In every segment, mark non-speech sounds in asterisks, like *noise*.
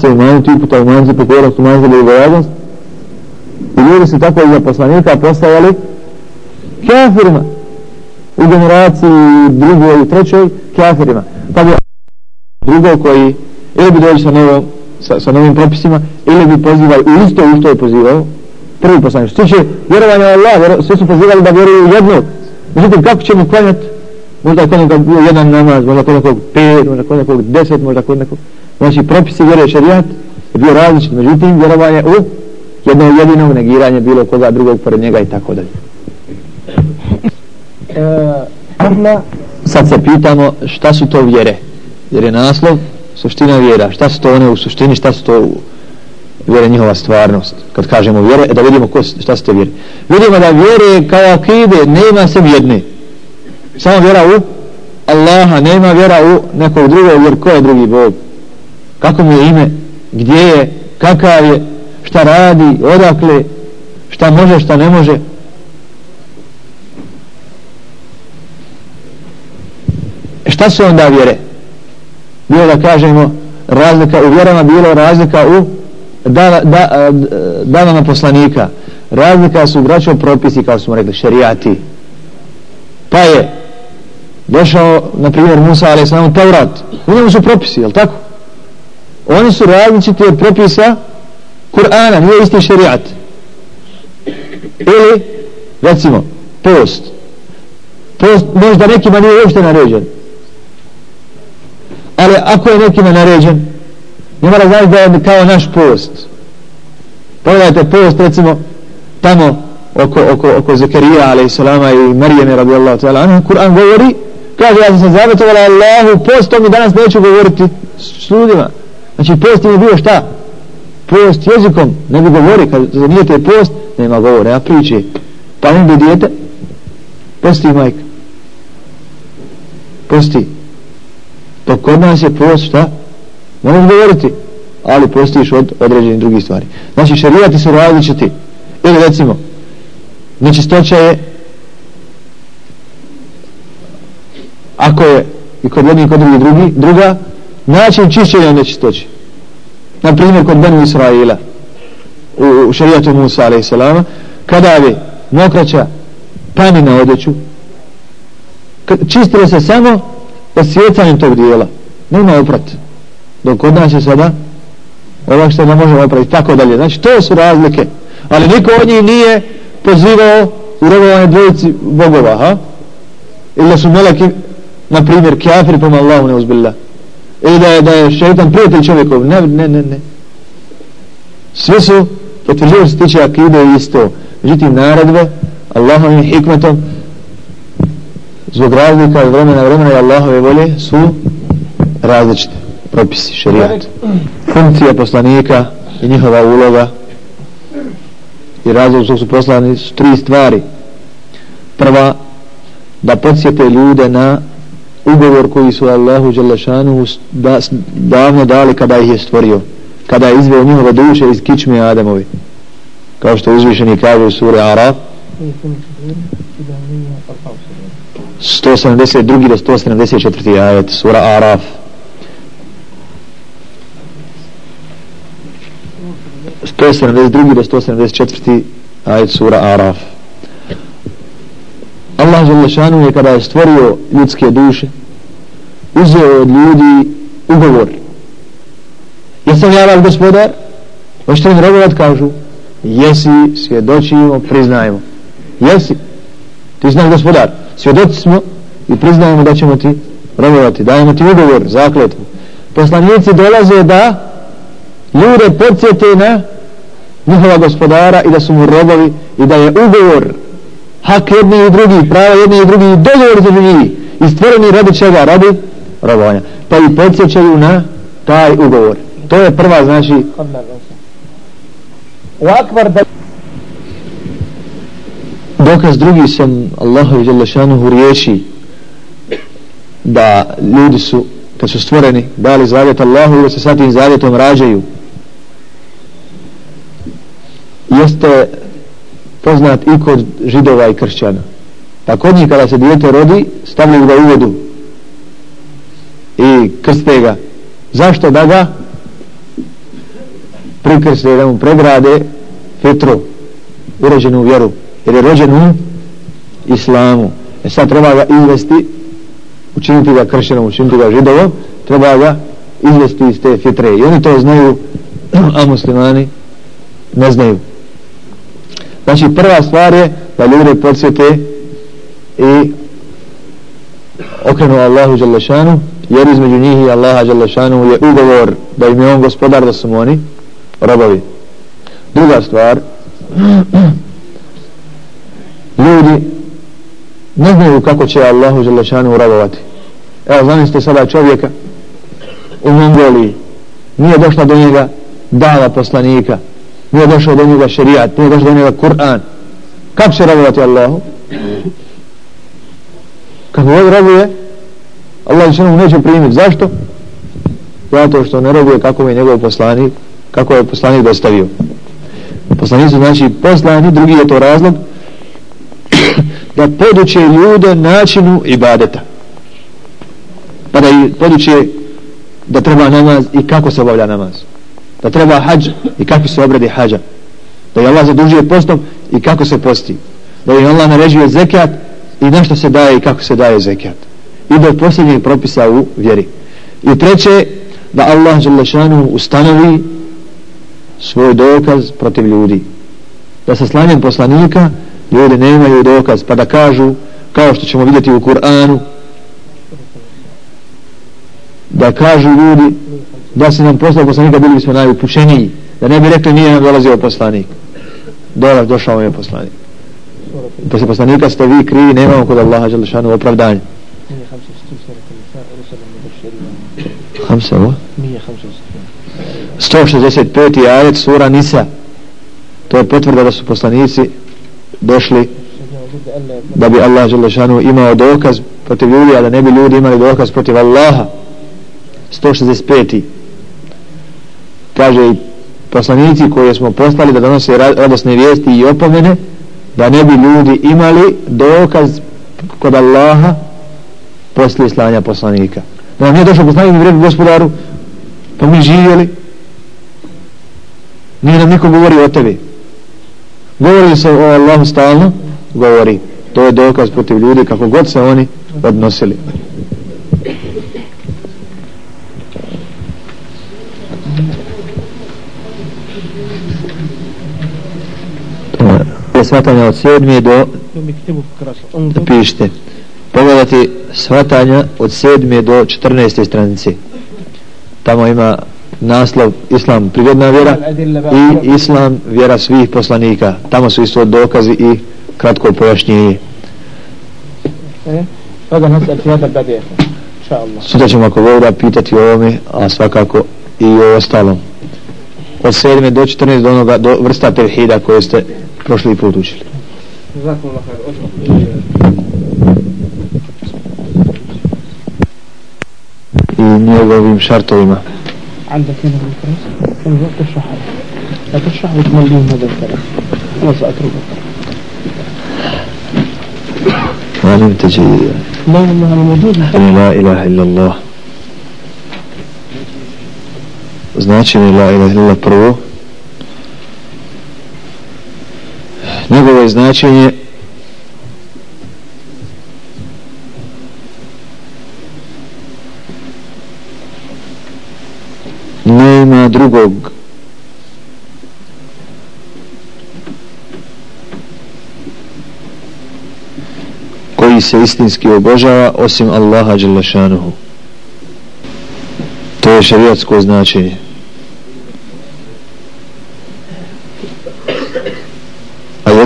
se imaju ti puta umanjiti pokornost, umanjiti bojaznost i ljudi su tako iza poslanika postavali kafirima u generaciji drugoj i trećoj kafirima. Pa bi drugo koji ili bi dođi sa, novom, sa, sa novim propisima ili bi pozivali u isto u što je pozivao prvi poslanik. Što tiče vjerovanja Allah vjero, svi su pozivali da vjeruju jednog. Međutim kako ćemo klanjati? Možda kod nekog bio jedan namaz možda kod nekog pet možda kod nekog deset možda kod nekog znači propisi vjere šarijat je bio različit međutim vjerovanje u jednog jedinog negiranje bilo koga drugog pored njega i tako dalje. E, sad se pitamo šta su to vjere? Jer je naslov suština vjera. Šta su to one u suštini šta su to u vjere njihova stvarnost? Kad kažemo vjere da vidimo ko, šta su to vjere. Vidimo da vjere kao akide nema se jedne. Samo vjera u Allaha nema vjera u nekog drugog jer ko je drugi Bog kako mu je ime gdje je kakav je šta radi odakle šta može šta ne može. E, šta su onda vjere? Bilo da kažemo razlika u vjerama bilo razlika u da, da, danama poslanika. Razlika su braćo propisi kao smo rekli šerijati. Pa je došao na primjer Musa ali sam Taurat. U njemu su propisi, jel tako? Oni su različiti od propisa Kur'ana, nije isti šerijat. Ili recimo post. Post možda nekima nije uopšte naređen. Ali ako je nekima naređen ne mora znači da je kao naš post. Pogledajte post recimo tamo oko, oko, oko Zakarija a.s. i Marijeme radijallahu ta'ala anhu Kur'an govori kaže ja sam se zavjetovala Allahu post to mi danas neću govoriti s ljudima znači post je bio šta? Post jezikom ne govori kad zanijete post nema govore a priče. Pa ne bi dijete posti majka. Posti. To kod nas je post šta? Ne možeš govoriti ali postiš od određenih drugih stvari. Znači šarijati su različiti. Ili recimo nečistoća je ako je i kod jednih i kod drugih drugi, druga način čišćenja nečistoće na primjer kod Benu Israila u, u šarijatu Musa a.s. kada je mokraća pani na odjeću čistilo se samo osjecanjem tog dijela. Nema oprat dok kod nas je sada ovak što ne možemo opraviti tako dalje. Znači to su razlike. Ali niko od njih nije pozivao u robovanje dvojici bogova ha? ili su meleki na primjer kjafir prema Allahu neuzbillah ili da je, da je šeitan prijatelj čovjekov. Ne, ne, ne, ne. Svi su potvrđivo se tiče akide isto. Međutim naredbe Allahovim hikmetom zbog razlika od vremena vremena i Allahove volje su različite. Propisi, šerijat. Funkcija poslanika i njihova uloga i razlog što su poslani su tri stvari. Prva da podsjete ljude na ugovor koji su Allahu Đalešanu da, davno dali kada ih je stvorio kada je izveo njihove duše iz kičme Adamovi kao što uzvišeni kaže u suri Araf 172. do 174. ajet sura Araf 172. do 174. ajet sura Araf Želešanu je kada je stvorio ljudske duše uzeo od ljudi ugovor. Jesam ja vaš gospodar? Hoćete mi robovat? Kažu jesi svjedočimo priznajemo jesi. Ti znaš gospodar svjedoci smo i priznajemo da ćemo ti robovati dajemo ti ugovor zakletvu. Poslanici dolaze da ljude podsjete na njihova gospodara i da su mu robovi i da je ugovor hak jedni i drugi, prava jedni i drugi dogovor za njih i stvoreni radi čega, radi robovanja. Pa i podsjećaju na taj ugovor. To je prva znači dokaz drugi sam Allahu i Đelešanuhu riječi da ljudi su kad su stvoreni dali zavjet Allahu i da se sa tim zavjetom rađaju. Jeste poznat i kod židova i kršćana. Pa kod njih kada se dijete rodi stavljaju ga u vodu i krste ga. Zašto? Da ga prikrste da mu pregrade fitru urođenu vjeru jer je rođen u islamu. E sad treba ga izvesti učiniti ga kršćanom, učiniti ga židovom treba ga izvesti iz te fitre. I oni to znaju *clears throat* a muslimani ne znaju znači prva stvar je da ljudi podsjete i okrenu Allahu Đalešanu jer između njih i Allaha Đalešanu je ugovor da im je on gospodar da su oni robovi. Druga stvar ljudi ne znaju kako će Allahu Đalešanu robovati. Evo zamislite sada čovjeka u Mongoliji. Nije došla do njega dava poslanika nije došao do njega šerijat nije došao do njega Kur'an. Kako će robovati Allahu? Kako god robuje Allah će mu neće primiti. Zašto? Zato što ne robuje kako je njegov poslanik kako je poslanik dostavio. Poslanik su znači poslani drugi je to razlog da poduče ljude načinu ibadeta. Pa da poduče da treba namaz i kako se obavlja namaz da treba hađ i kakvi su obradi hađa. Da je Allah zadužuje postom i kako se posti. Da je Allah naređuje zekat i na što se daje i kako se daje zekat. I do posljednjih propisa u vjeri. I treće da Allah Đalešanu ustanovi svoj dokaz protiv ljudi. Da sa slanjem poslanika ljudi ne imaju dokaz pa da kažu kao što ćemo vidjeti u Kur'anu da kažu ljudi da se nam poslao poslanika bili bismo najupušeniji da ne bi rekli nije nam dolazio poslanik. Dolaz došao je poslanik. Posle poslanika ste vi krivi nemamo kod Allaha Đalešanu opravdanje. Hamsa, 165. ajet sura Nisa. To je potvrda da su poslanici došli da bi Allah Đalešanu imao dokaz protiv ljudi a da ne bi ljudi imali dokaz protiv Allaha. 165 kaže i poslanici koje smo poslali da donose radosne vijesti i opomene da ne bi ljudi imali dokaz kod Allaha poslije slanja poslanika. Da nam nije došao poslanik i rekao gospodaru pa mi živjeli. Nije nam niko govori o tebi. Govori se o Allahu stalno? Govori. To je dokaz protiv ljudi kako god se oni odnosili. Svatanja od sedmije do da pišite pogledati svatanja od sedmije do četrneste stranice. Tamo ima naslov Islam prigodna vjera i Islam vjera svih poslanika. Tamo su isto dokazi i kratko pojašnjenje. Sutra ćemo ako voda pitati o ovome a svakako i o ostalom. Od 7 do 14 do onoga do vrsta tevhida koje ste prošli put učili. I njegovim šartovima. عندك هنا بالكراسة أنا تشرح لا تشرح وتمليهم هذا الكلام أنا سأتركك علمت جيدا لا والله أنا موجود لا اله الا الله značenje la ilaha illa prvo njegovo je značenje nema drugog. Koji se istinski obožava osim Allaha Đelešanuhu. To je šarijatsko značenje.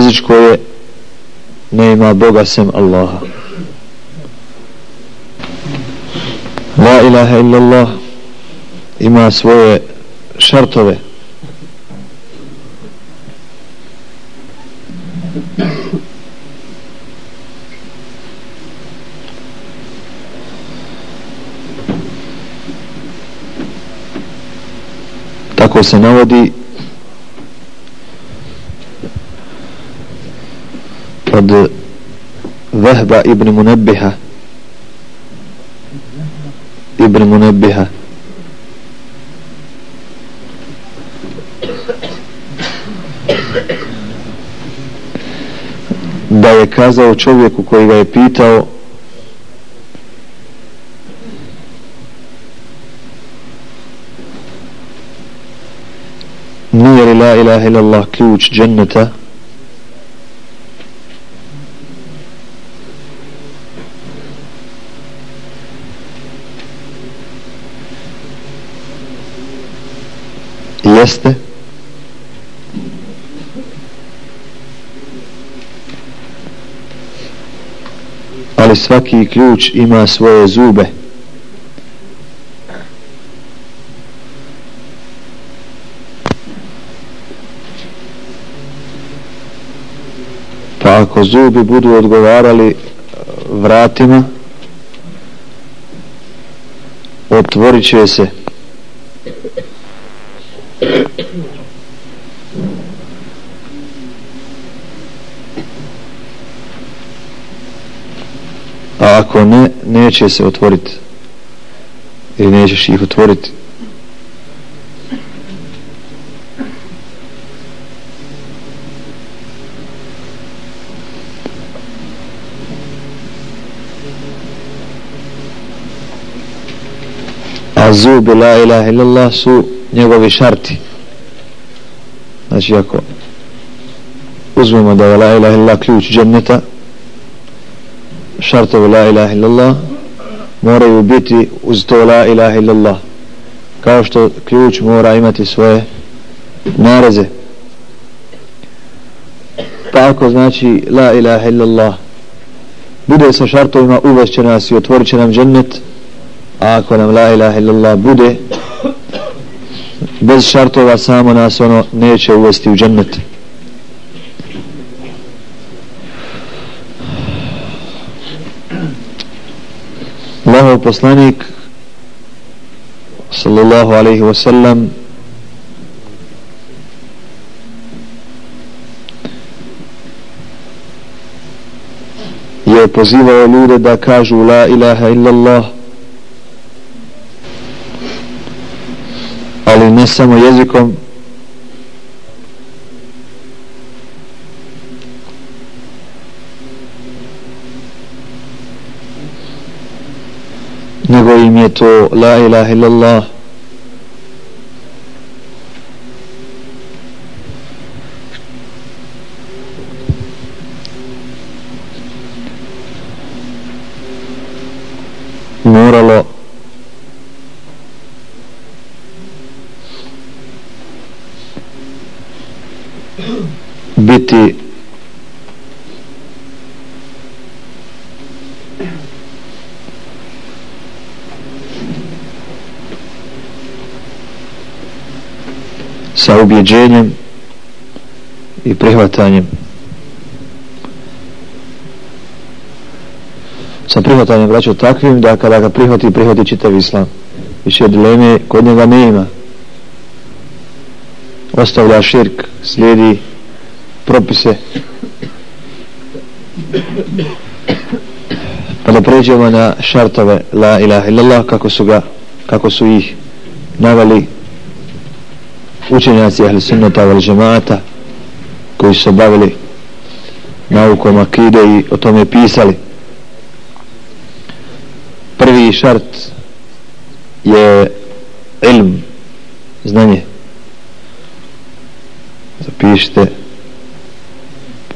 Jezičko je nema Boga sem Allaha. La ilaha illallah ima svoje šartove. Tako se navodi od Vahba ibn Munebbiha ibn Munebbiha da je kazao čovjeku koji ga je pitao nije li la ilaha ila Allah ključ dženneta? Jeste? Ali svaki ključ ima svoje zube. Pa ako zubi budu odgovarali eh, vratima otvorit će se a ako ne, neće se otvoriti ili nećeš ih otvoriti a zubi la ilaha illallah su njegovi šarti. Znači ako uzmemo da je la ilaha illallah ključ dženneta šartovi la ilaha illallah moraju biti uz to la ilaha illallah. Kao što ključ mora imati svoje nareze. Pa ako znači la ilaha illallah bude sa šartovima uvešće nas i otvorit će nam džennet a ako nam la ilaha illallah bude bez šartova samo nas ono neće uvesti u džennet Allahov poslanik sallallahu alaihi wa sallam je pozivao ljude da kažu la ilaha illallah ali ne samo jezikom nego im je to la ilaha illallah moralo biti sa ubjeđenjem i prihvatanjem. Sa prihvatanjem braćo takvim da kada ga prihvati prihvati čitav islam. Više dileme kod njega ne ima ostavlja širk slijedi propise. Pa da pređemo na šartove la ilaha illallah kako su ga kako su ih navali učenjaci ahli sunnata vel džemata koji su bavili naukom akide i o tome pisali. Prvi šart je ilm znanje. Zapišite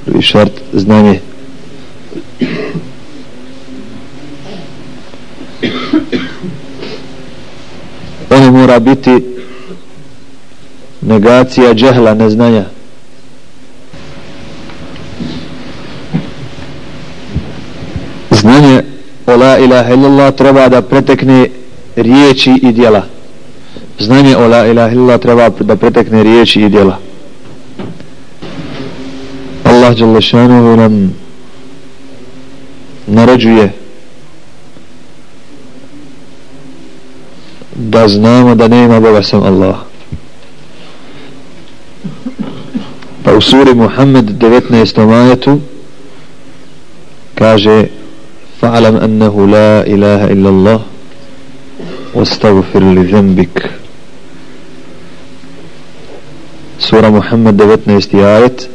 prvi šart znanje. Ono mora biti negacija džehla, neznanja. Znanje o la ilaha illallah treba da pretekne riječi i djela. Znanje o la ilaha illallah treba da pretekne riječi i djela. Allah Đalešanuhu nam naređuje da znamo da nema Boga sam Allaha u suri Muhammed 19. majetu kaže fa'alam annahu la ilaha illa Allah واستغفر لذنبك sura Muhammed 19. ajet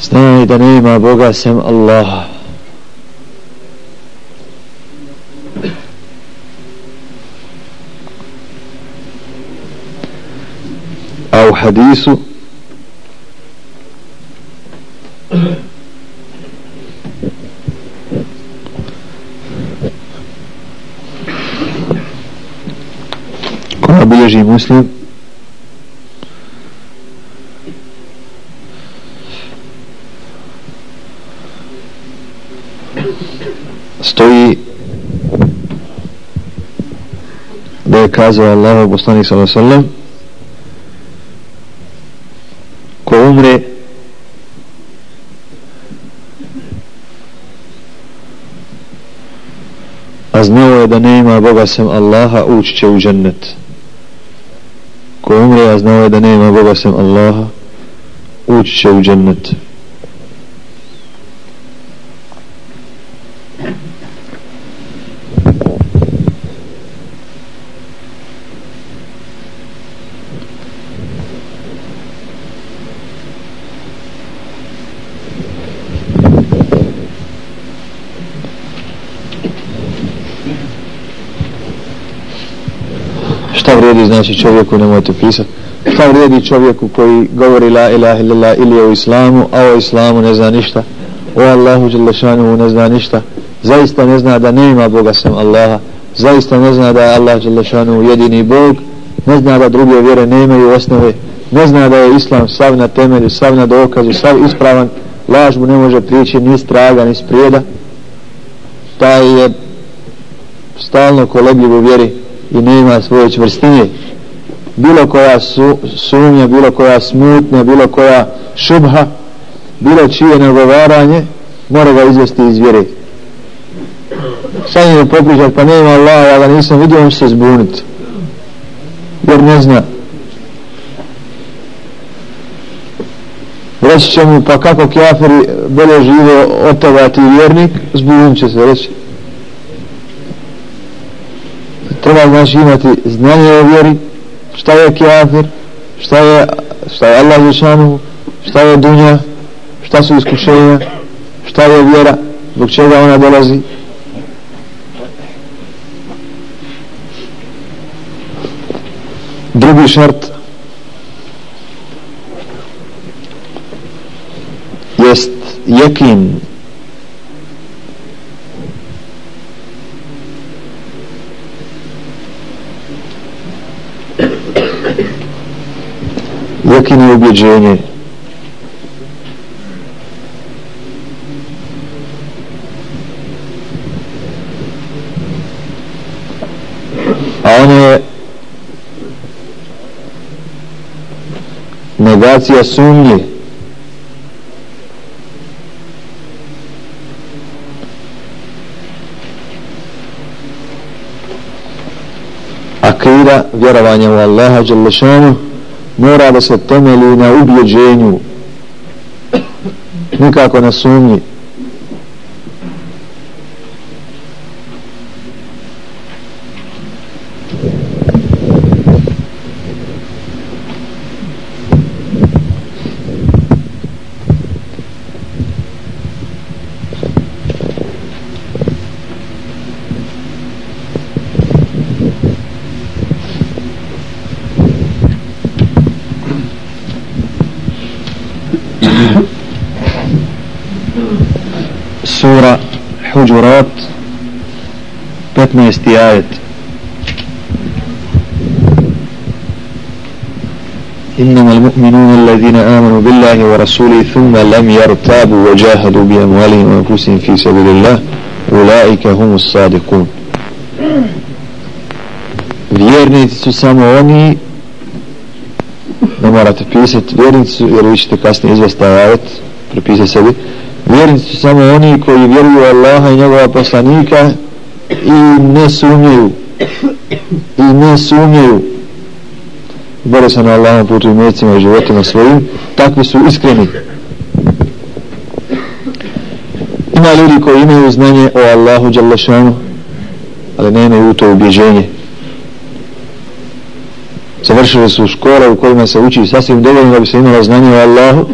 znaj da nema Boga sem Allaha a u hadisu bilježi muslim. Stoji da je kazao Allah poslanik sallallahu alejhi ve ko umre a znao je da nema Boga sem Allaha ući će u džennet a znao je da nema Boga sem Allaha ući će u džennet. Vrijedi znači čovjeku nemojte pisati šta vrijedi čovjeku koji govori la ilaha illallah ili o islamu a o islamu ne zna ništa? O Allahu Đelešanu ne zna ništa. Zaista ne zna da nema Boga sam Allaha. Zaista ne zna da je Allah Đelešanu jedini Bog. Ne zna da druge vjere nemaju osnove. Ne zna da je islam sav na temelju sav na dokazu, sav ispravan. Laž mu ne može prići ni straga ni sprijeda. Taj je stalno kolebljiv u vjeri i nema svoje čvrstinje bilo koja su, sumnja bilo koja smutnja bilo koja šubha bilo čije nagovaranje mora ga izvesti iz vjere. Sad je popričat pa nema Allah ja ga nisam vidio on se zbuniti. jer ne zna. Reći će mu pa kako kjaferi bolje žive od toga ti vjernik zbunit će se reći. Treba znači imati znanje o vjeri šta je kjafir? Šta je, šta je Allah Žešanu? Šta je dunja? Šta su iskušenja? Šta je vjera? Zbog čega ona dolazi? Drugi šart jest jekin. Ukine ubjeđenje. A on je negacija sumnje. Akira vjerovanja u Allaha Đalešanu mora da se temeli na ubjeđenju. Nikako na sumnji. الحجرات 15 آيات إنما المؤمنون الذين آمنوا بالله ورسوله ثم لم يرتابوا وجاهدوا بأموالهم وأنفسهم في سبيل الله أولئك هم الصادقون. Vjernici su samo oni ne morate pisati vjernici su jer vi ćete kasnije izvastavati prepisati sebi. Vjernici su samo oni koji vjeruju Allaha i njegova poslanika i ne sumnjaju. I ne sumnjaju. Bore se na Allahom putu i mjecima i životima svojim. Takvi su iskreni. Ima ljudi koji imaju znanje o Allahu Đalešanu ali ne imaju to ubjeđenje. Završili su škole u kojima se uči sasvim dovoljno da bi se imalo znanje o Allahu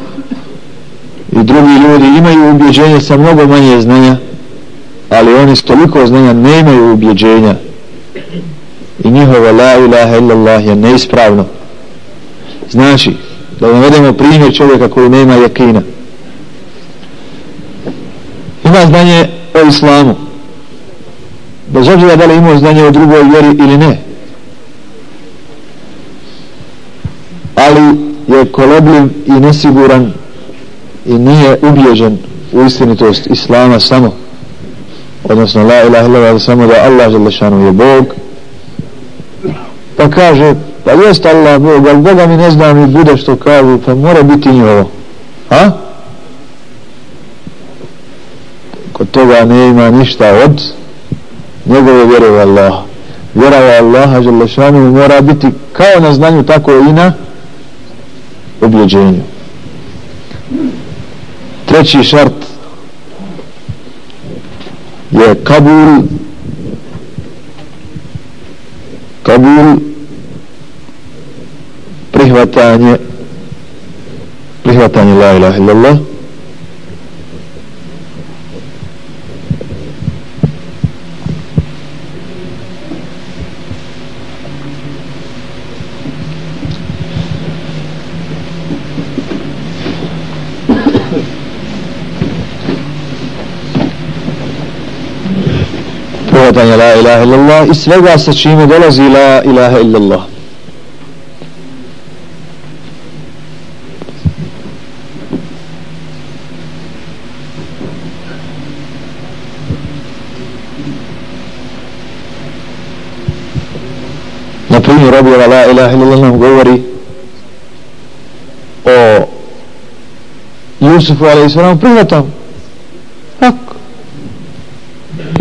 drugi ljudi imaju ubjeđenje sa mnogo manje znanja ali oni s toliko znanja nemaju ubjeđenja. I njihova la ilaha illallah je neispravno. Znači da navedemo primjer čovjeka koji nema jakina. Ima znanje o islamu. Bez obzira da li imao znanje o drugoj vjeri ili ne. Ali je kolebljiv i nesiguran i nije ubijeđen u istinitost islama samo odnosno la ilaha illa samo da Allah želešanu je Bog. Pa kaže pa jest Allah Bog ali Boga mi ne znam i bude što kažu pa mora biti njovo ha? kod toga ne ima ništa od njegove vjere u Allah vjera u Allaha želešanu mora biti kao na znanju tako i na objeđenju treći šart je kabul. Kabul prihvatanje prihvatanje la ilaha illallah. Prihvatanja la ilaha illallah i svega sa čime dolazi la ilaha illallah. Na primjer objava la ilaha illallah nam govori o Jusufu alaihissalam prihvatam tako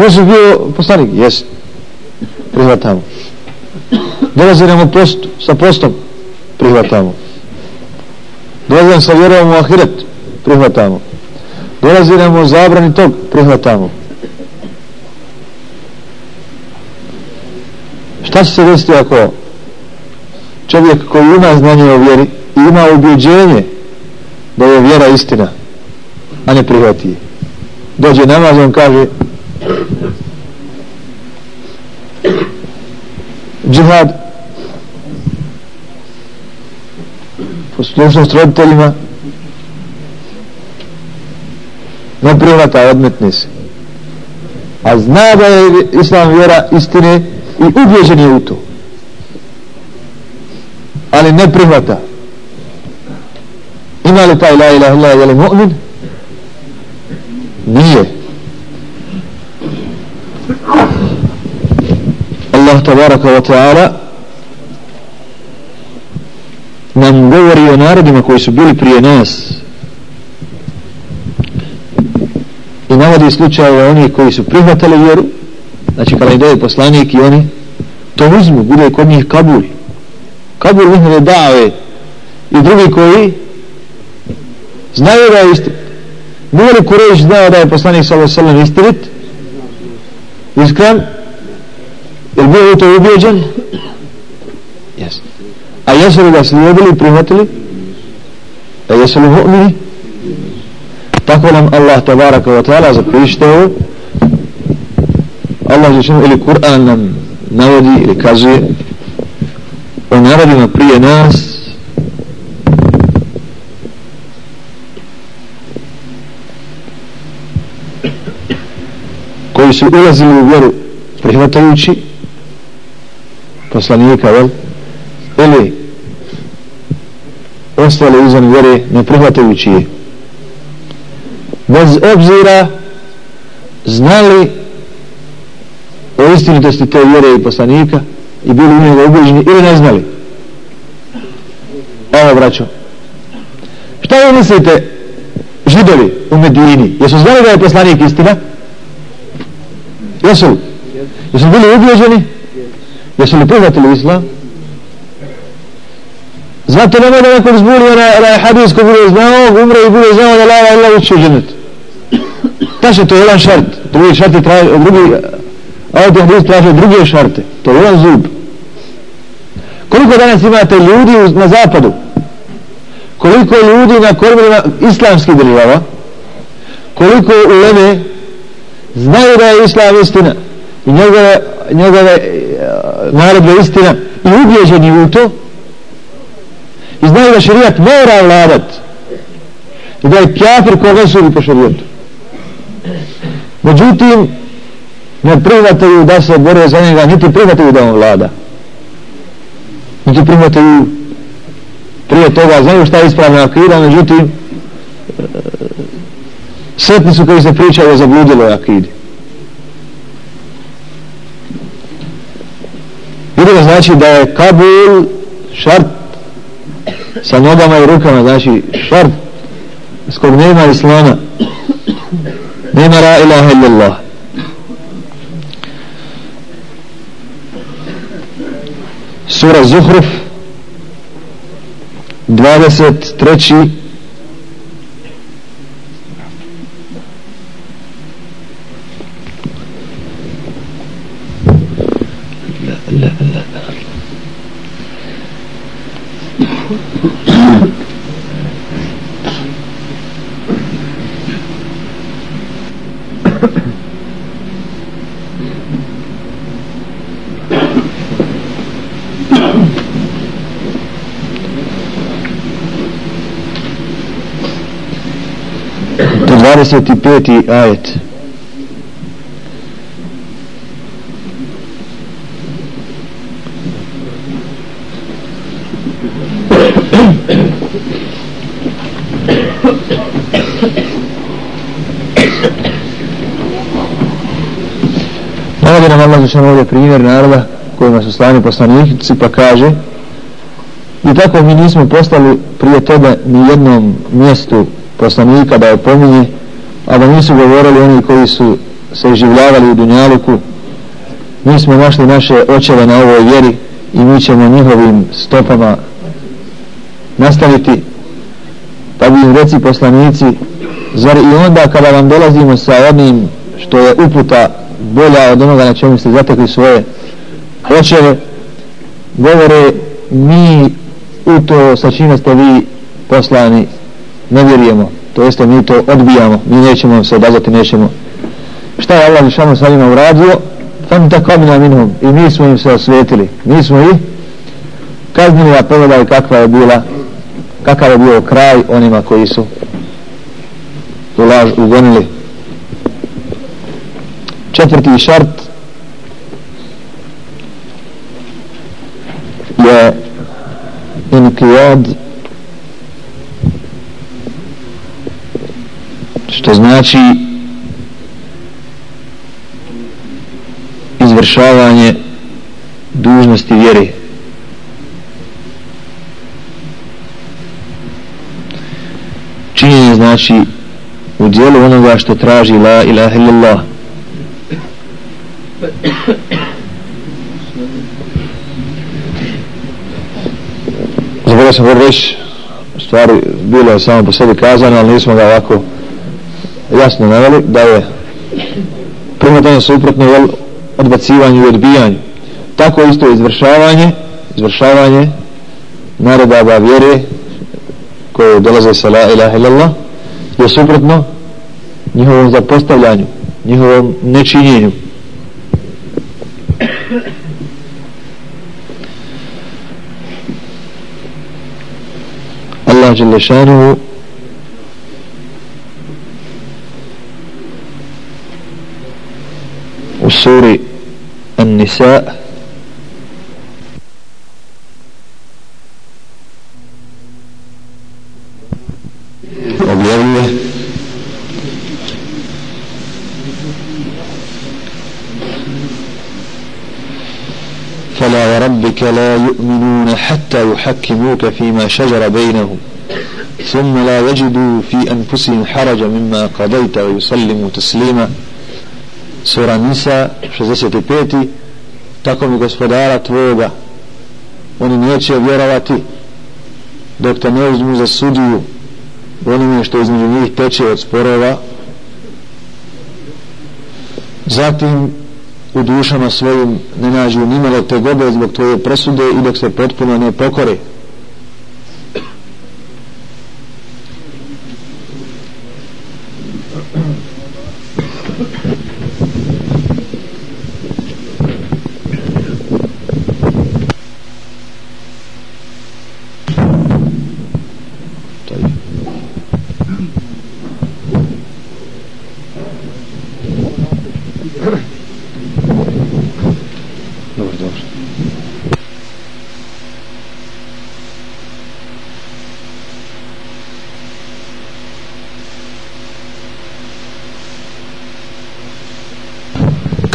Jesu bio poslanik? Jes. Prihvatamo. Dolazi nam od postu, sa postom? Prihvatamo. Dolazi nam sa vjerovom u ahiret? Prihvatamo. Dolazi nam o zabrani tog? Prihvatamo. Šta će se desiti ako čovjek koji ima znanje o vjeri i ima ubjeđenje da je vjera istina, a ne prihvati je. Dođe namaz, on kaže, džihad poslušnost roditeljima ne prihvata odmetne se. A zna da je islam vjera istine i ubježen je u to. Ali ne prihvata. Ima li taj la ilaha illa je li mu'min? Nije. Allah tabaraka wa ta'ala nam govori o narodima koji su bili prije nas i navodi slučajeva oni koji su prihvatali vjeru znači kada ide poslanik i oni to uzmu, bude kod njih kabul. Kabul njihove dave i drugi koji znaju da je istinit. Nije li Kureš znao da je poslanik sallallahu sallam istinit iskren Jel bio u to ubijeđen? Jes. A jesu li ga slijedili, i prihvatili? A jesu li mu'mini? Tako nam Allah tabaraka wa ta'ala zapište ovo. Allah zašao ili Kur'an nam navodi ili kazuje o narodima prije nas koji su ulazili u vjeru prihvatajući poslanika, jel? Ili ostali izvan vjere ne prihvatajući je. Bez obzira znali o istinitosti te vjere i poslanika i bili u njega ubeđeni ili ne znali. Evo, braćo. Šta vi mislite židovi u Medini? Jesu znali da je poslanik istina? Jesu? Jesu bili ubeđeni? Jesu li prihvatili islam? Zato nema da nekog zbuni onaj, onaj hadis ko bude znao, umre i bude znao da lava Allah ući u dženet. se to je jedan šart. Drugi šart traži, drugi, ovdje hadis traži druge šarte. To je jedan zub. Koliko danas imate ljudi na zapadu koliko ljudi na korbenima islamskih država koliko uleme znaju da je islam istina i njegove, njegove eh, uh, naredbe istina i ubjeđeni u to i znaju da šarijat mora vladat i da je kjafir koga sudi po šarijetu međutim ne prihvataju da se bore za njega niti prihvataju da on vlada. Niti prihvataju prije toga znaju šta je ispravna akida međutim eh, sretni su koji se pričaju o zabludiloj akidi. Vidimo znači da je Kabul šart sa nogama i rukama znači šart s kog nema islama nema ra ilaha illallah. Sura Zuhruf 23 25. ajet Navodi nam Allah zašao ovdje primjer naroda kojima su slani poslanici pa kaže i tako mi nismo postali prije tebe ni jednom mjestu poslanika da je pominje a da nisu govorili oni koji su se življavali u Dunjaluku. Mi smo našli naše očeve na ovoj vjeri i mi ćemo njihovim stopama nastaviti pa bi im reci poslanici zar i onda kada vam dolazimo sa onim što je uputa bolja od onoga na čemu ste zatekli svoje očeve govore mi u to sa čime ste vi poslani ne vjerujemo. To jeste mi to odbijamo mi nećemo se odazvati nećemo. Šta je Allah Žešanu sa njima uradio? Fan tako minhum. I mi smo im se osvetili. Mi smo ih kaznili a pogledali kakva je bila kakav je bio kraj onima koji su u laž ugonili? Četvrti šart je inkijad što znači izvršavanje dužnosti vjere. Činjenje znači u dijelu onoga što traži la ilaha illallah. Zaboravio sam reći stvari bilo je samo po sebi kazano ali nismo ga ovako jasno naveli da je primatanje suprotno jel, odbacivanju i odbijanju. Tako isto izvršavanje izvršavanje naredaba vjere koje dolaze sa la ilaha illallah je suprotno njihovom zapostavljanju njihovom nečinjenju Allah Đelešanuhu سور النساء objavljuje لا يؤمنون حتى يحكموك فيما شجر بينهم ثم لا يجدوا في أنفسهم حرج مما قضيت ويسلموا تسليما sura Nisa 65. tako mi gospodara tvoga oni neće vjerovati dok te ne uzmu za sudiju onome što između njih teče od sporova zatim u dušama svojim ne nađu nimalo te gobe zbog tvoje presude i dok se potpuno ne pokore.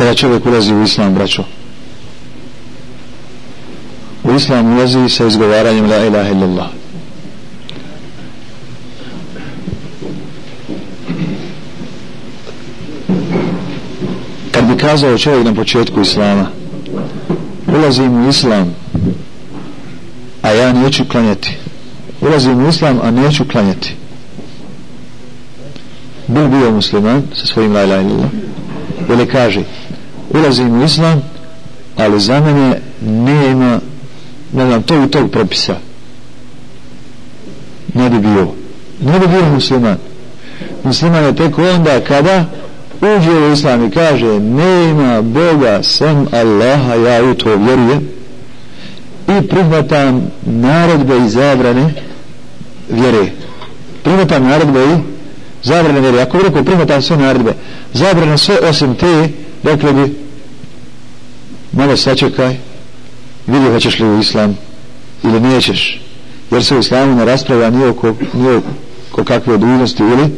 Kada čovjek ulazi u islam braćo? U islam ulazi sa izgovaranjem la ilaha illallah. Kad bi kazao čovjek na početku islama ulazim u islam a ja neću klanjati. Ulazim u islam a neću klanjati. Bil bio musliman sa svojim la ilaha illallah? Ili kaže ulazim u islam ali za mene nema ne znam tog i tog propisa. Ne bi bio. Ne bi bio musliman. Musliman je tek onda kada uđe u islam i kaže nema Boga sem Allaha ja u to vjerujem i prihvatam naredbe i zabrane vjere. Prihvatam naredbe i zabrane vjere. Ako bi rekao prihvatam sve naredbe zabrane sve osim te rekli bi malo sačekaj vidi hoćeš li u islam ili nećeš jer se u islamu ne raspravlja nije oko, nije oko kakve dužnosti ili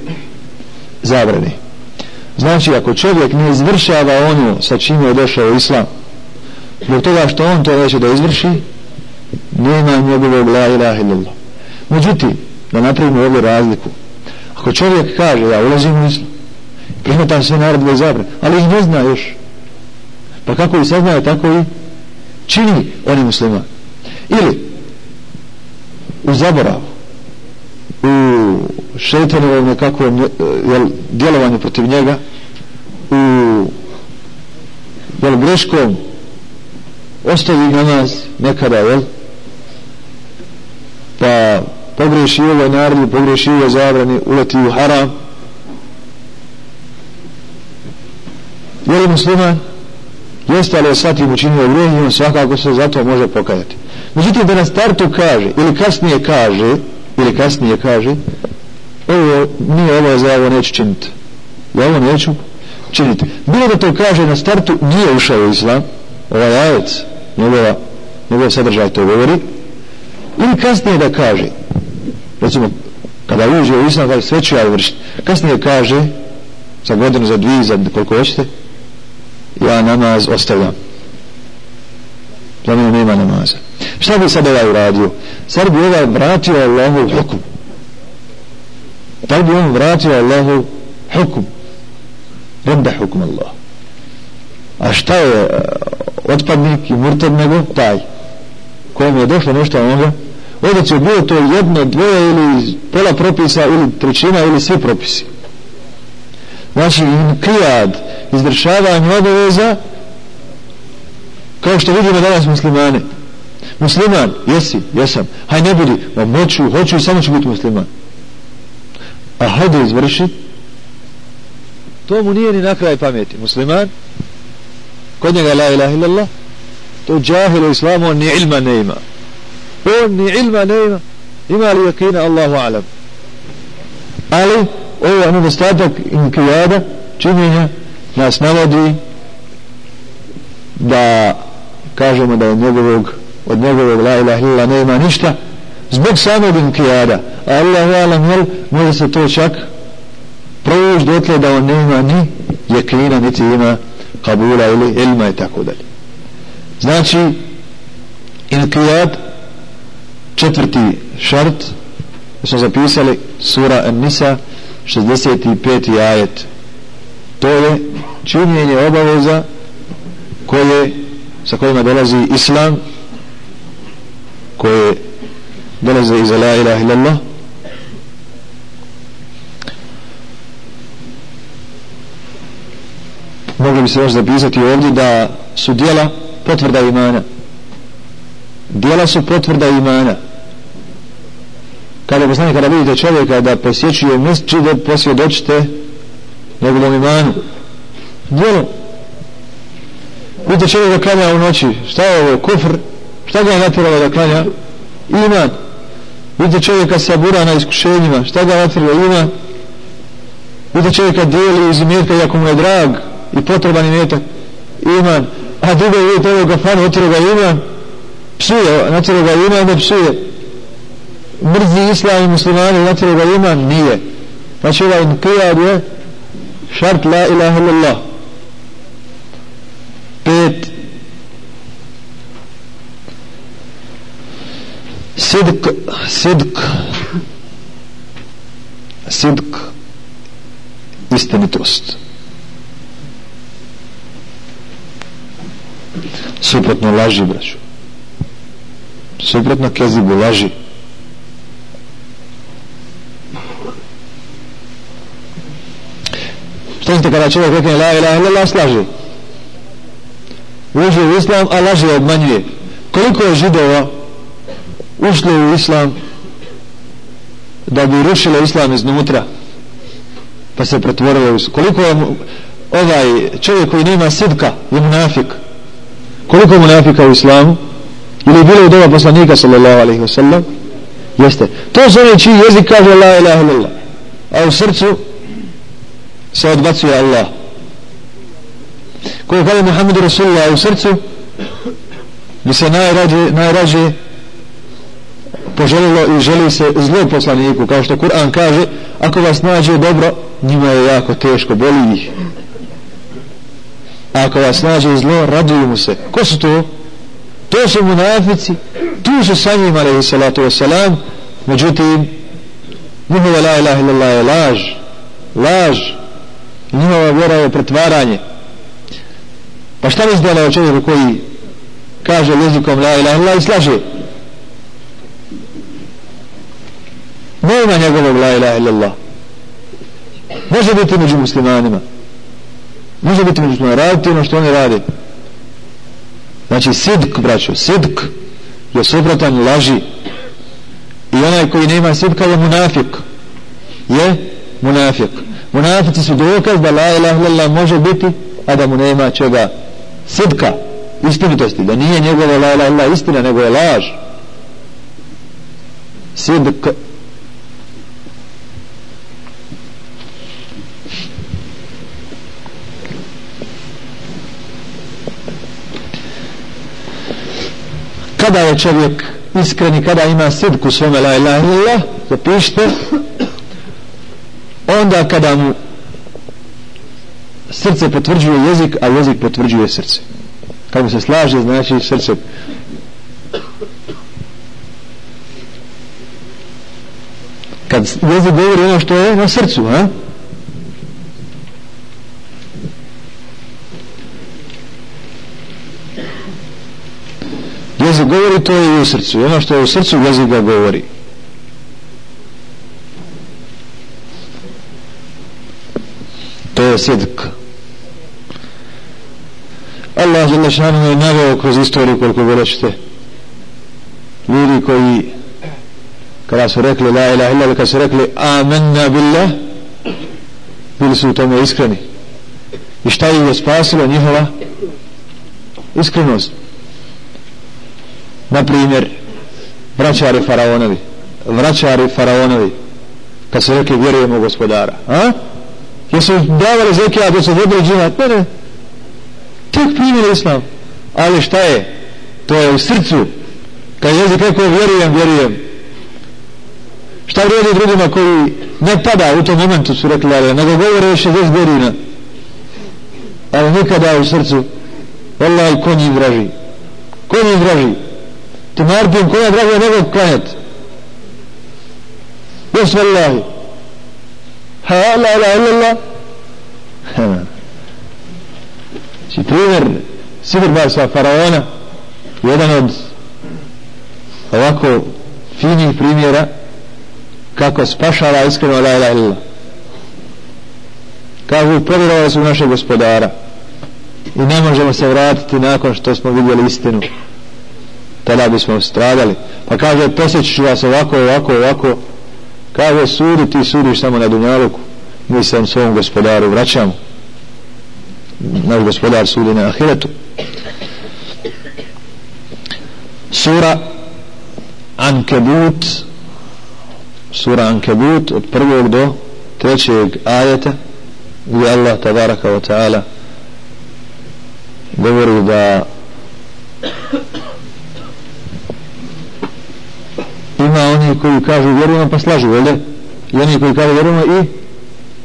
zabrane. Znači ako čovjek ne izvršava ono sa čim je došao u islam zbog toga što on to neće da izvrši nema njegovog la ilaha illallah. Međutim da napravimo ovdje razliku. Ako čovjek kaže ja ulazim u islam prihvatam sve naredbe i zabrane ali ih ne zna još pa kako i saznaje tako i čini oni musliman ili u zaboravu u šeitanovom nekakvom jel, djelovanju protiv njega u jel, greškom ostavi namaz nekada jel? Pa pogreši ovo ovaj narodu pogreši ovo zabrani uleti u haram. Je li musliman? Jeste ali je sad učinio grijeh i on svakako se zato može pokajati. Međutim da na startu kaže ili kasnije kaže ili kasnije kaže ovo nije ovo za ovo neću činiti ja ovo neću činiti bilo da to kaže na startu nije ušao u islam ovaj ajec njegova njegov sadržaj to govori. Ili kasnije da kaže recimo kada uđe u islam kaže sve ću ja vršiti kasnije kaže za godinu, za dvije, za koliko hoćete ja namaz ostavljam. Za mene nema namaza. Šta bi sad ovaj uradio? Sad bi ovaj vratio Allahu hukum. Da bi on vratio Allahu hukum. Renda hukum Allah. A šta je uh, otpadnik i murtad nego? Taj. Kojem je došlo nešto onoga ovdje će bilo to jedno, dvoje ili pola propisa ili trećina ili svi propisi znači krijad izvršavanje obaveza kao što vidimo danas muslimane musliman, jesi, jesam haj ne budi, ma moću, hoću samo ću biti musliman. A hajde izvrši. To mu nije ni na kraj pameti. Musliman kod njega la ilaha illallah to džahil u islamu on ni ilma ne ima. On ni ilma ne ima. Ima li jakina? Allahu alam. Ali ovaj nedostatak inkijada činjenja nas navodi da kažemo da od njegovog od njegovog la ilaha illa nema ništa. Zbog samog inkijada a Allah alam jel može se to čak provući dotle da on nema ni jekina niti ima kabula ili ilma i tako dalje. Znači inkijad četvrti šart smo zapisali sura An-Nisa 65. ajet. To je činjenje obaveza koje sa kojima dolazi islam koje dolaze iz la ilaha illallah. Mogli bi se još zapisati ovdje da su dijela potvrda imana. Dijela su potvrda imana kada poslanik kada vidite čovjeka da posjećuje mjesto da posvjedočite njegovom imanu. Djelo. Vidite čovjek da klanja u noći. Šta je ovo? Kufr. Šta ga je natjeralo da klanja? Iman. Vidite čovjeka sabura na iskušenjima. Šta ga je natjeralo? Iman. Vidite čovjeka dijeli iz imetka iako mu je drag i potreban imetak. Iman. A drugo vidite ovog gafanu natjeralo ga iman. Psuje natjeralo ga iman da psuje mrzi islam i muslimani znači natjeralo ga iman nije. Znači ovaj nkijad je šart la ilaha illallah. Pet. Sidk sidk sidk istinitost. Suprotno laži braću suprotno kezibu laži. Što kada čovjek rekne la ilaha illallah slaže. uđe u islam a laže obmanjuje. Koliko je židova ušlo u islam da bi rušilo islam iznutra pa se pretvorilo u koliko je ovaj čovjek koji nema sidka je munafik? Koliko je munafika u islamu? Ili je bilo u doba poslanika sallallahu alaihi wa sallam? Jeste. To su oni čiji jezik kaže la ilaha illallah a u srcu se odbacuje Allah. Ko kaže Muhammedu Rasulullah u srcu bi se najrađe, najrađe poželilo i želi se zlo poslaniku kao što Kur'an kaže ako vas nađe dobro njima je jako teško boli ih. A ako vas nađe zlo raduju mu se. Ko su to? to su munafici tu su sa njim alaihi salatu wasalam međutim njihova la ilaha illallah je laž. Laž njihova vjera je pretvaranje. Pa šta misli da čovjeku koji kaže jezikom la ilaha illallah i slaže? Nema njegovog la ilaha illallah može biti među muslimanima. Može biti među muslimanima. Raditi ono što oni radi znači sidk braćo sidk je suprotan laži. I onaj koji nema sidka je munafik. Je munafik munafici su dokaz da la ilaha illallah može biti a da mu nema čega sidka istinitosti da nije njegova la ilaha illallah istina nego je laž. Sidk. Kada je čovjek iskren i kada ima sidku svome la ilaha illallah zapišite onda kada mu srce potvrđuje jezik a jezik potvrđuje srce. Kako se slaže znači srce kad jezik govori ono što je na srcu a? jezik govori to je u srcu. Ono što je u srcu jezik ga govori. Je sjedk Allah je lešanu je naveo kroz istoriju koliko velećete ljudi koji kada su rekli la ilaha illa kada su rekli amenna billah bili su u tome iskreni. I šta ih je spasilo? Njihova iskrenost. Na primjer vraćari faraonovi. Vraćari faraonovi. Kad su rekli vjerujemo u gospodara a? Jesu davali zekija da su vodili džimat ne ne. Tek primili islam. Ali šta je? To je u srcu. Kad jezik rekao vjerujem vjerujem. Šta vrijedi drugima koji ne pada? U tom momentu su rekli ali nego govore još 60 godina. Ali nikada u srcu. Allah konji draži. konji draži. ti mardim konja draži nego klanjati. jes vallahi ha la la la. La si primjer Sidirbasa faraona jedan od ovako finih primjera kako spašava iskreno la la la. Kažu povjerovali su našeg gospodara. I ne možemo se vratiti nakon što smo vidjeli istinu. Tada bismo stradali. Pa kaže posjeću vas ovako, ovako, ovako kaže sudi, ti sudiš samo na dunjaluku. Mi se svom gospodaru vraćamo. Naš gospodar sudi na ahiretu. Sura Ankebut sura Ankebut od prvog do trećeg ajeta gdje Allah tabaraka wa ta'ala govori da ima oni koji kažu vjerujemo pa slažu, jel I oni koji kažu vjerujemo i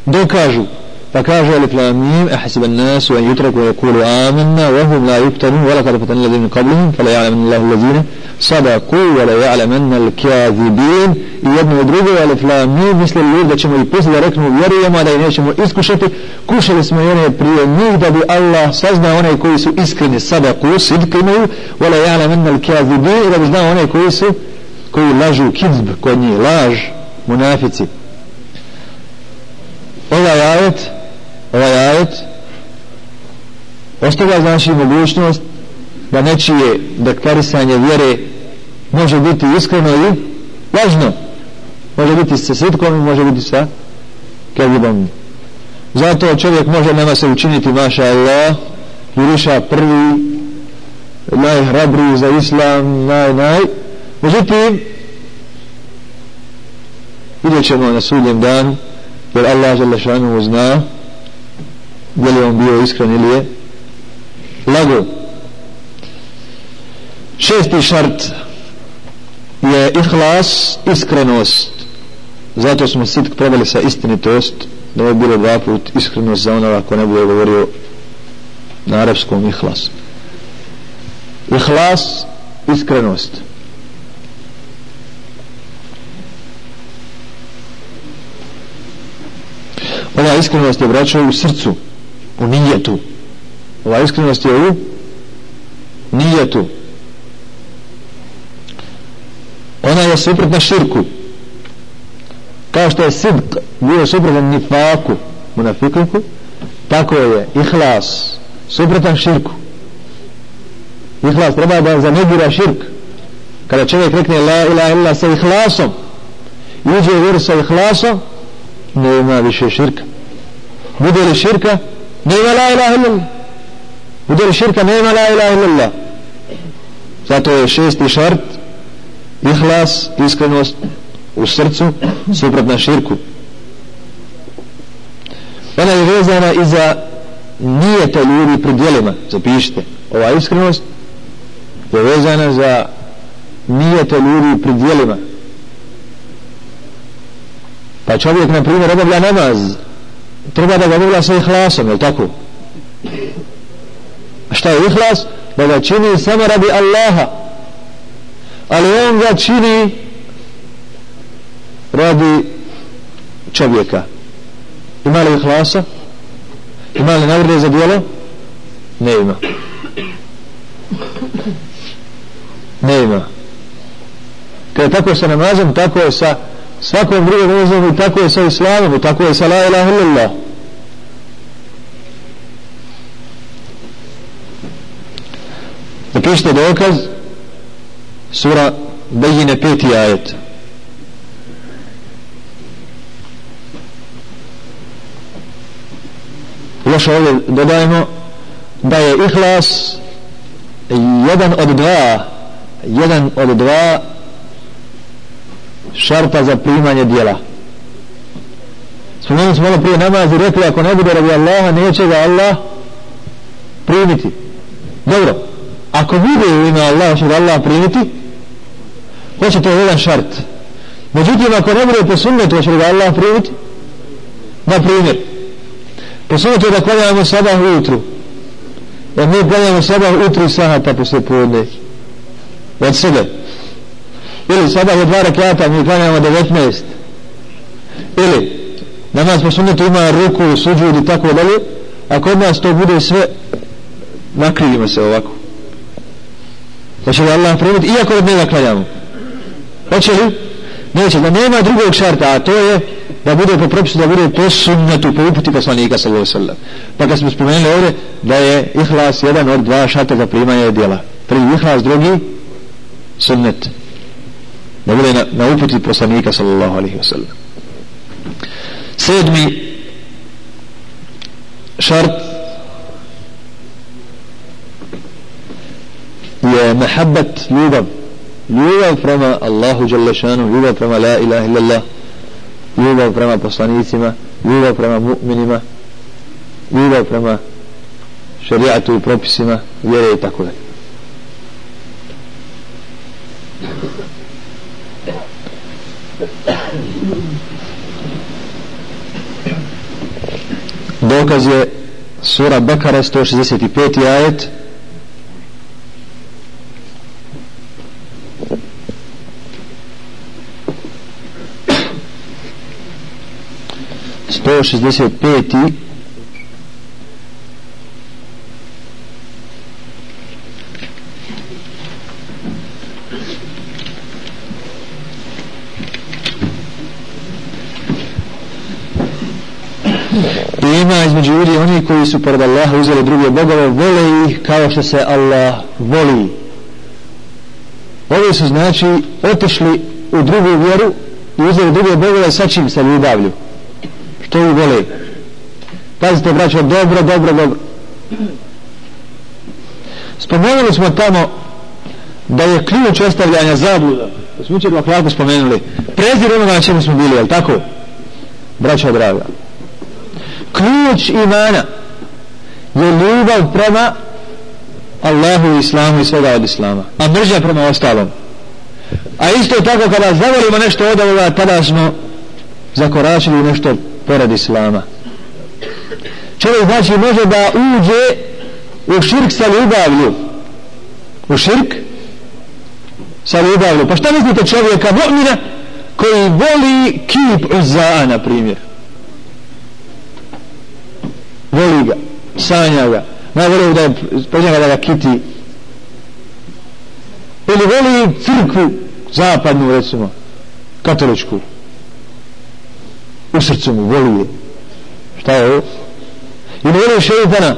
dokažu. Pa kaže Alif Lam Mim, an-nasu an yutraku wa yaqulu amanna wa hum la yuftanun wa laqad fatanna alladhina qablahum fala ya'lamu Allahu alladhina sadaqu wa la ya'lamanna al-kadhibin. I jedno i drugo Alif Lam Mim misle ljudi da ćemo i posle da reknu vjerujemo da i nećemo iskušati. Kušali smo i one prije njih da bi Allah sazna one koji su iskreni sadaqu, sidk imaju wa la ya'lamanna al-kadhibin da bi znao one koji su koji lažu kizb kod njih, laž, munafici. Ovaj ajet ovaj ajet ostavlja znači mogućnost da nečije deklarisanje vjere može biti iskreno i lažno može biti sa sitkom i može biti sa kezibom. zato čovjek može nama se učiniti maša Allah juriša prvi najhrabriji za islam naj naj međutim vidjet ćemo na sudnjem danu jer Allah žele šanu zna je li on bio iskren ili je lago. Šesti šart je ihlas iskrenost. Zato smo sitk probali sa istinitost da je bilo dva put iskrenost za onoga ko ne bude govorio na arapskom ihlas ihlas iskrenost. Ova iskrenost je vraćao u srcu u nijetu. Ova iskrenost je u nijetu. Ona je suprotna širku. Kao što je sidk bio suprotan nifaku munafikunku tako je ihlas suprotan širku. Ihlas treba da zanegira širk. Kada čovjek rekne la ilaha illa sa ihlasom i uđe u vjeru sa ihlasom nema više širka. Bude li širka? Nema la ilaha illallah. Bude li širka? Nema la ilaha illallah. Zato je šesti šart ihlas, iskrenost u srcu suprotna širku. Ona je vezana i za nijete ljudi pred djelima. Zapišite. Ova iskrenost je vezana za nijete ljudi pred djelima pa čovjek na primjer obavlja namaz treba da ga obavlja sa ihlasom, je tako? A šta je ihlas? Da ga čini samo radi Allaha. Ali on ga čini radi čovjeka. Ima li ihlasa? Ima li nagrade za dijelo? Ne ima. Ne ima. Kada je tako sa namazom, tako je sa svakom drugom vezom i tako je sa islamom i tako je sa la ilaha illallah. Napišite dokaz sura Bejine peti ajet. Još ovdje dodajemo da je ihlas jedan od dva jedan od dva šarta za primanje dijela. Spomenuli smo ono prije namaz i rekli ako ne bude radi Allaha neće ga Allah primiti. Dobro. Ako bude u ime Allaha će ga Allah primiti hoće to jedan šart? Međutim ako ne bude po sunnetu će ga Allah primiti? Na primjer po sunnetu da klanjamo sabah ujutru. Da mi klanjamo sabah ujutru sahata poslije podne. Od sebe ili sada je dva rekata mi klanjamo 19 ili namaz po sunnetu ima ruku, suđu i tako dalje a kod nas to bude sve nakrivimo se ovako. Hoće li Allah primiti? Iako od njega klanjamo. Hoće li? neće, da nema drugog šarta a to je da bude po propisu da bude po sunnetu, po uputi poslanika sallahu sallam pa kad smo spomenuli ovdje da je ihlas jedan od dva šarta za primanje djela. Prvi ihlas, drugi sunnet da bude na, na uputi poslanika sallallahu alaihi wa sallam. Sedmi šart je mehabbat ljubav. Ljubav prema Allahu Đalešanu ljubav prema la ilaha illallah ljubav prema poslanicima ljubav prema mu'minima ljubav prema šarijatu i propisima vjere i tako dalje. Dokaz je sura Bekara 165. ajet sto šestdeset peti ima između ljudi nisu pored Allaha uzeli druge bogove vole ih kao što se Allah voli. Ovi su znači otišli u drugu vjeru i uzeli druge bogove sa čim? Se ljubavlju. Što ih vole? Pazite braćo dobro dobro dobro. Spomenuli smo tamo da je ključ ostavljanja zabluda. Da smo učer u spomenuli. Prezir onoga na čemu smo bili, jel tako? braćo draga. Ključ imana je ljubav prema Allahu i Islamu i svega od Islama. A mržnja prema ostalom. A isto tako kada zavolimo nešto od ovoga tada smo zakoračili nešto pored Islama. Čovjek znači može da uđe u širk sa ljubavlju. U širk sa ljubavlju. Pa šta mislite čovjeka mu'mina koji voli kip za na primjer? Voli ga, sanja ga, najbolje da je pođega da ga kiti. Ili voli crkvu zapadnu, recimo, katoličku. U srcu mu voli je. Šta je ovo? Ili voli šeitana.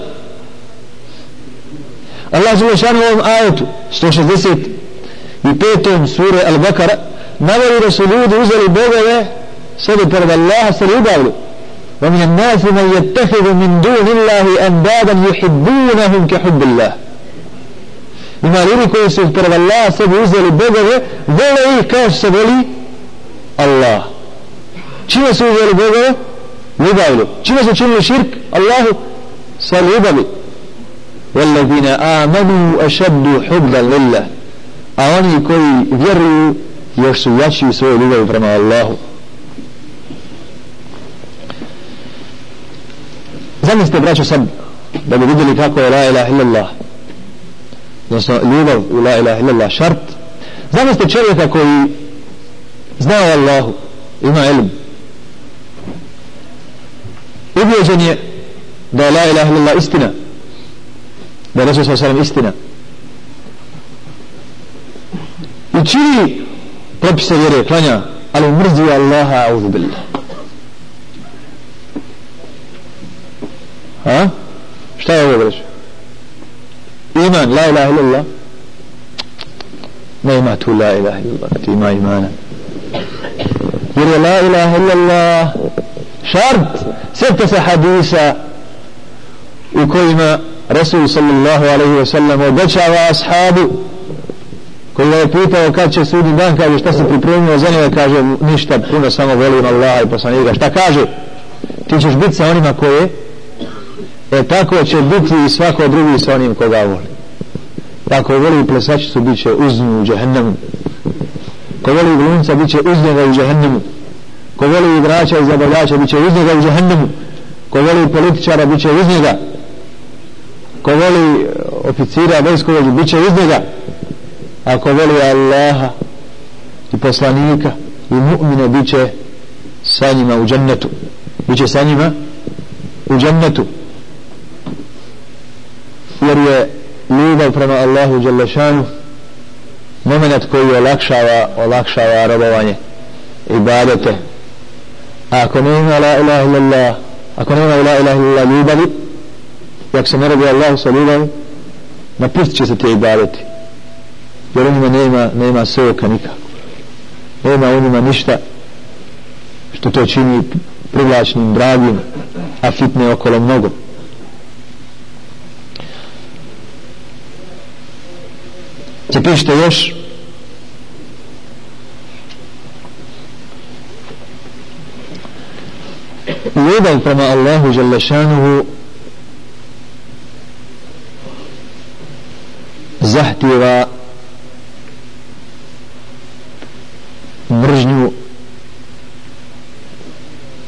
Allah zelo šanu ovom ajetu, 160 i petom sure Al-Bakara, navoli da su ljudi uzeli bogove sebi pored Allaha se ljubavili. ومن الناس من يتخذ من دون الله أندادا يحبونهم كحب الله ima ljudi koji su pored Allah sebi uzeli bogove vole ih kao što se voli Allah čime su uzeli bogove? ljubavlju čime su činili širk? Allahu sa ljubavi والذين آمنوا أشد حبا لله a oni koji vjeruju još su jači u svojoj ljubavi prema Allahu Zamislite braćo sad da bi vidjeli kako je la ilaha illallah. Odnosno ljubav u la ilaha illallah šart. Zamislite čovjeka koji zna o Allahu ima ilm. Ubijeđen je da je la ilaha illallah istina da je Resul sallam istina. I čini propise vjere klanja ali mrzi Allaha auzu A? Šta je ovo breći? Iman, la ilaha illallah. Ne ima tu la ilaha illallah, ti ima imana. Jer je la ilaha illallah šart. Sjete se hadisa u kojima Rasul sallallahu alaihi wa sallam obećava ashabu koji ga je pitao kad će sudni dan kaže šta se pripremio za njega kaže ništa puno samo volim Allaha i poslanika šta kaže ti ćeš biti sa onima koje E tako će biti i svako drugi sa onim koga voli. Ako voli plesačicu, bit će uz nju u džahennemu. Ko voli glumca, bit će uz njega u džahennemu. Ko voli igrača i zabavljača, bit će uz njega u džahennemu. Ko voli političara, bit će uz njega. Ko voli e, oficira, vojskovođu, bit će uz njega. Ako voli Allaha i poslanika i mu'mine, bit će sa njima u džennetu. Bit će sa njima u džennetu jer je ljubav prema Allahu Đelešanu moment koji olakšava olakšava robovanje i badete a ako nema la ilaha illallah ako nema la ilaha illallah ljubavi jak se ne robi Allahu sa ljubavi napustit će se te ibadeti jer u njima nema, nema soka nikako. Nema u njima ništa što to čini privlačnim, dragim a fitne okolo mnogo. Zapišite još. Ljubav prema Allahu Želešanuhu zahtjeva mržnju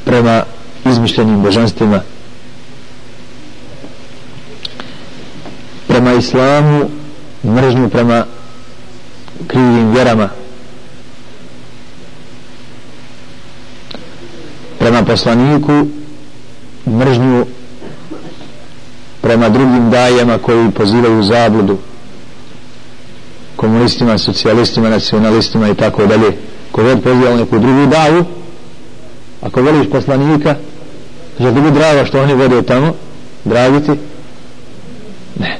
prema izmišljenim božanstvima prema islamu mržnju prema krivim vjerama. Prema poslaniku mržnju prema drugim dajama koji pozivaju zabludu komunistima, socijalistima, nacionalistima i tako dalje. Ko god poziva neku drugu daju ako voliš poslanika je bi drago što oni vode tamo dragiti ne.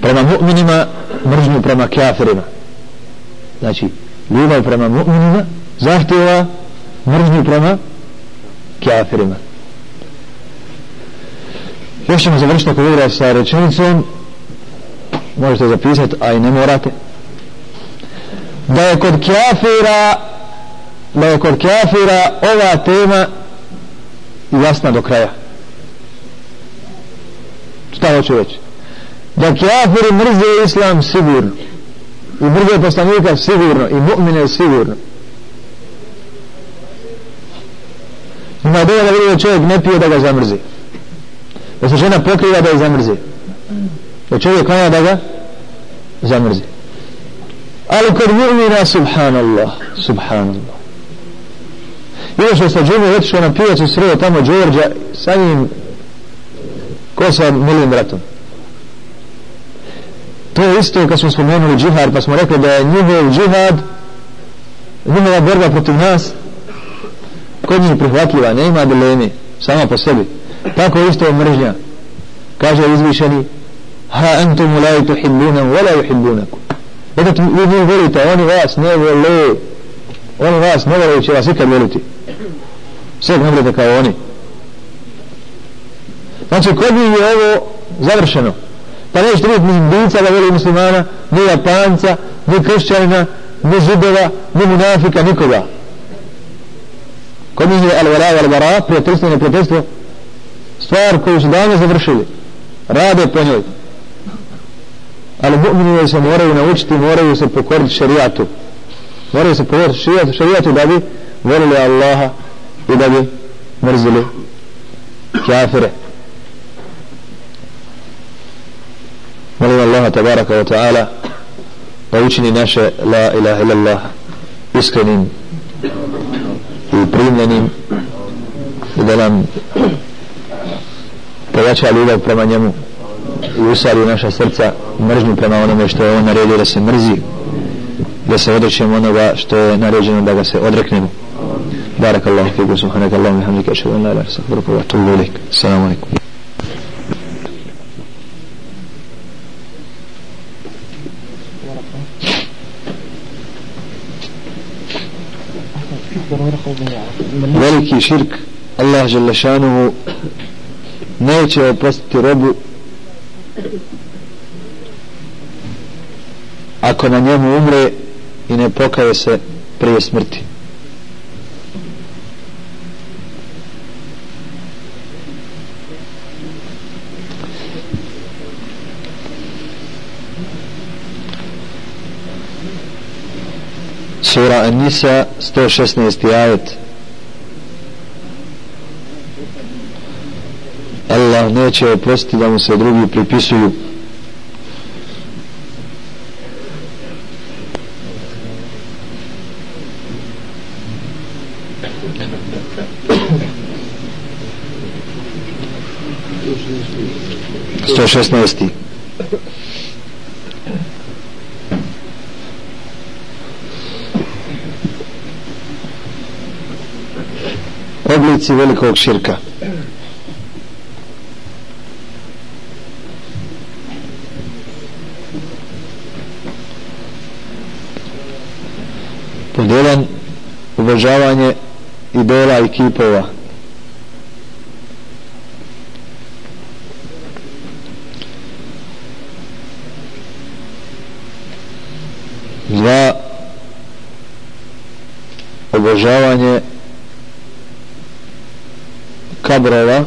Prema mu'minima prema kafirima. Znači ljubav prema mu'minima zahtjeva mržnju prema kafirima. Još ćemo završiti ako vidjela sa rečenicom. Možete zapisati a i ne morate. Da je kod kafira da je kod kafira ova tema jasna do kraja. Šta hoću reći? Da kafiri mrze islam sigurno. I mrze poslanika sigurno. I mu'mine sigurno. Ima dovoljno da vidi da čovjek ne pije da ga zamrzi. Da se žena pokriva da je zamrzi. Da čovjek klanja da ga zamrzi. Ali kod mu'mina subhanallah subhanallah. Ili što je sa džumom otišao na pijacu, sreo tamo Đorđa sa njim ko sa milim bratom? To je isto kad smo spomenuli džihad pa smo rekli da je njihov džihad njihova borba protiv nas kod njih prihvatljiva ne ima dileme, sama po sebi. Tako isto je mržnja. Kaže izvišeni ha antum la tuhibbunem wala yuhibbunakum. Eto vi vi volite oni vas ne vole. Oni vas ne vole će vas ikad voliti. Sve ne volite kao oni. Znači kod njih je ovo završeno pa nećete vidjeti ni indica da voli muslimana ni japanca ni kršćanina ni židova ni munafika nikoga. Kod njih je al-vara al-vara prijateljstvo i neprijateljstvo stvar koju su davno završili. Rade po njoj. Ali mu'mini se moraju naučiti moraju se pokoriti šarijatu moraju se pokoriti šarijatu, šarijatu da bi volili Allaha i da bi mrzili kafire. Allaha tabaraka wa ta'ala da učini naše la ilaha illallah iskrenim i primljenim i da nam pojača ljubav prema njemu i usali naša srca mržnju prema onome što je on naredio da se mrzi da se odrećemo onoga što je naređeno da ga se odreknemo بارك الله فيكم سبحانك اللهم وبحمدك اشهد ان لا اله الا انت استغفرك واتوب اليك السلام عليكم veliki širk Allah Želešanuhu neće oprostiti robu ako na njemu umre i ne pokaje se prije smrti Sura An-Nisa 116. ajet Allah neće oprostiti da mu se drugi pripisuju Sto šestnaesti. Oblici velikog širka. pod jedan obožavanje idola i kipova. Dva obožavanje kabrova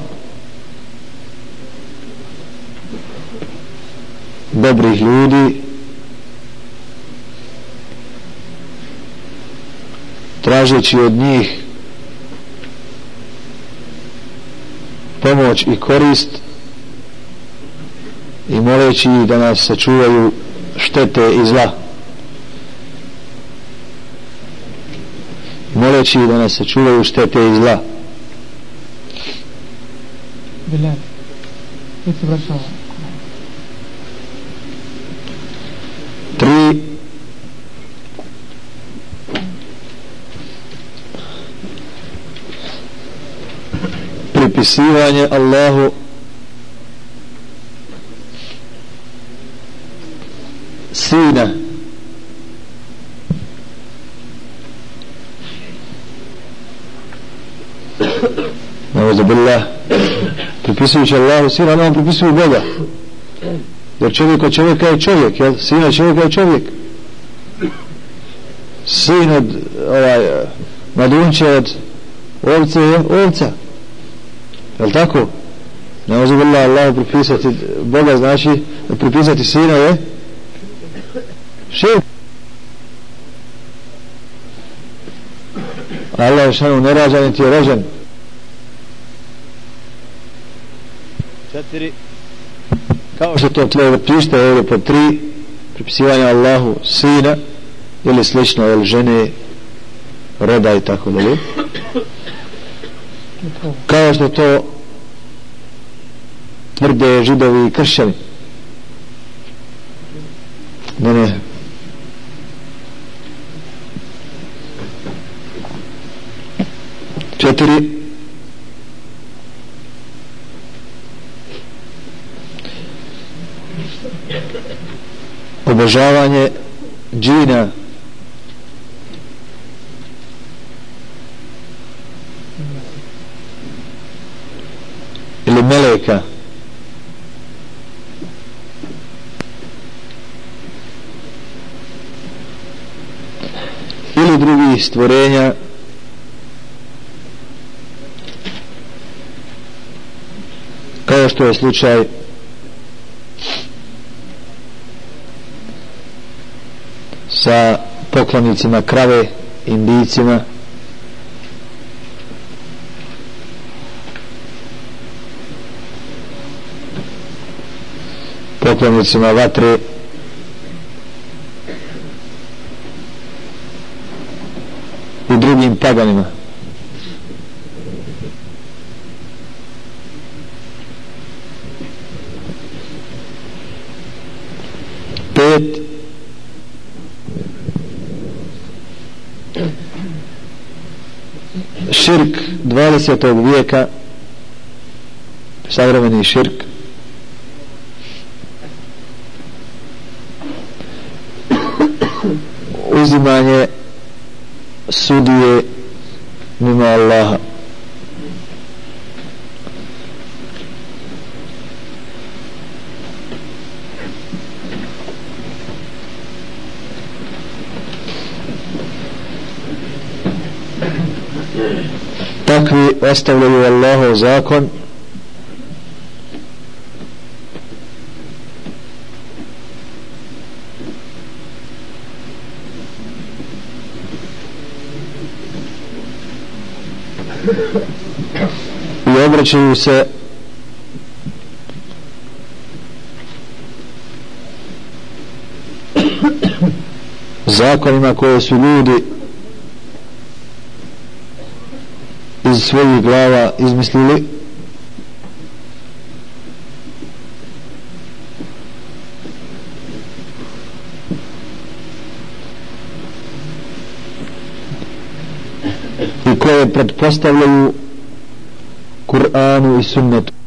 dobrih ljudi tražeći od njih pomoć i korist i moleći da nas sačuvaju štete i zla. Moleći da nas sačuvaju štete i zla. Bilal, ti se vraćao tri pripisivanje Allahu sina. Nauzu billah. Pripisujući Allahu sina nam pripisuju Boga. Jer čovjek od čovjeka je čovjek jel? sina čovjeka je čovjek. Sin od ovaj, eh, madunče od ovce je ovca je li tako? ne može bila Allah pripisati Boga znači pripisati sina je širk. Allah je šanu nerađan i ti je rođen. Četiri. Kao što to tvoje prište ovdje po tri pripisivanja Allahu sina ili slično ili žene roda i tako dalje kao što to tvrde židovi i kršćani. Ne ne. Četiri. Obožavanje džina ili meleka ili drugih stvorenja kao što je slučaj sa poklonicima krave indicima poklonicima vatre i drugim paganima pet širk 20. vijeka savremeni širk uzimanje sudije mimo Allaha takvi ostavljaju Allahov zakon i obraćaju se zakonima koje su ljudi iz svojih glava izmislili. I koje pretpostavljaju Kur'anu i sunnetu.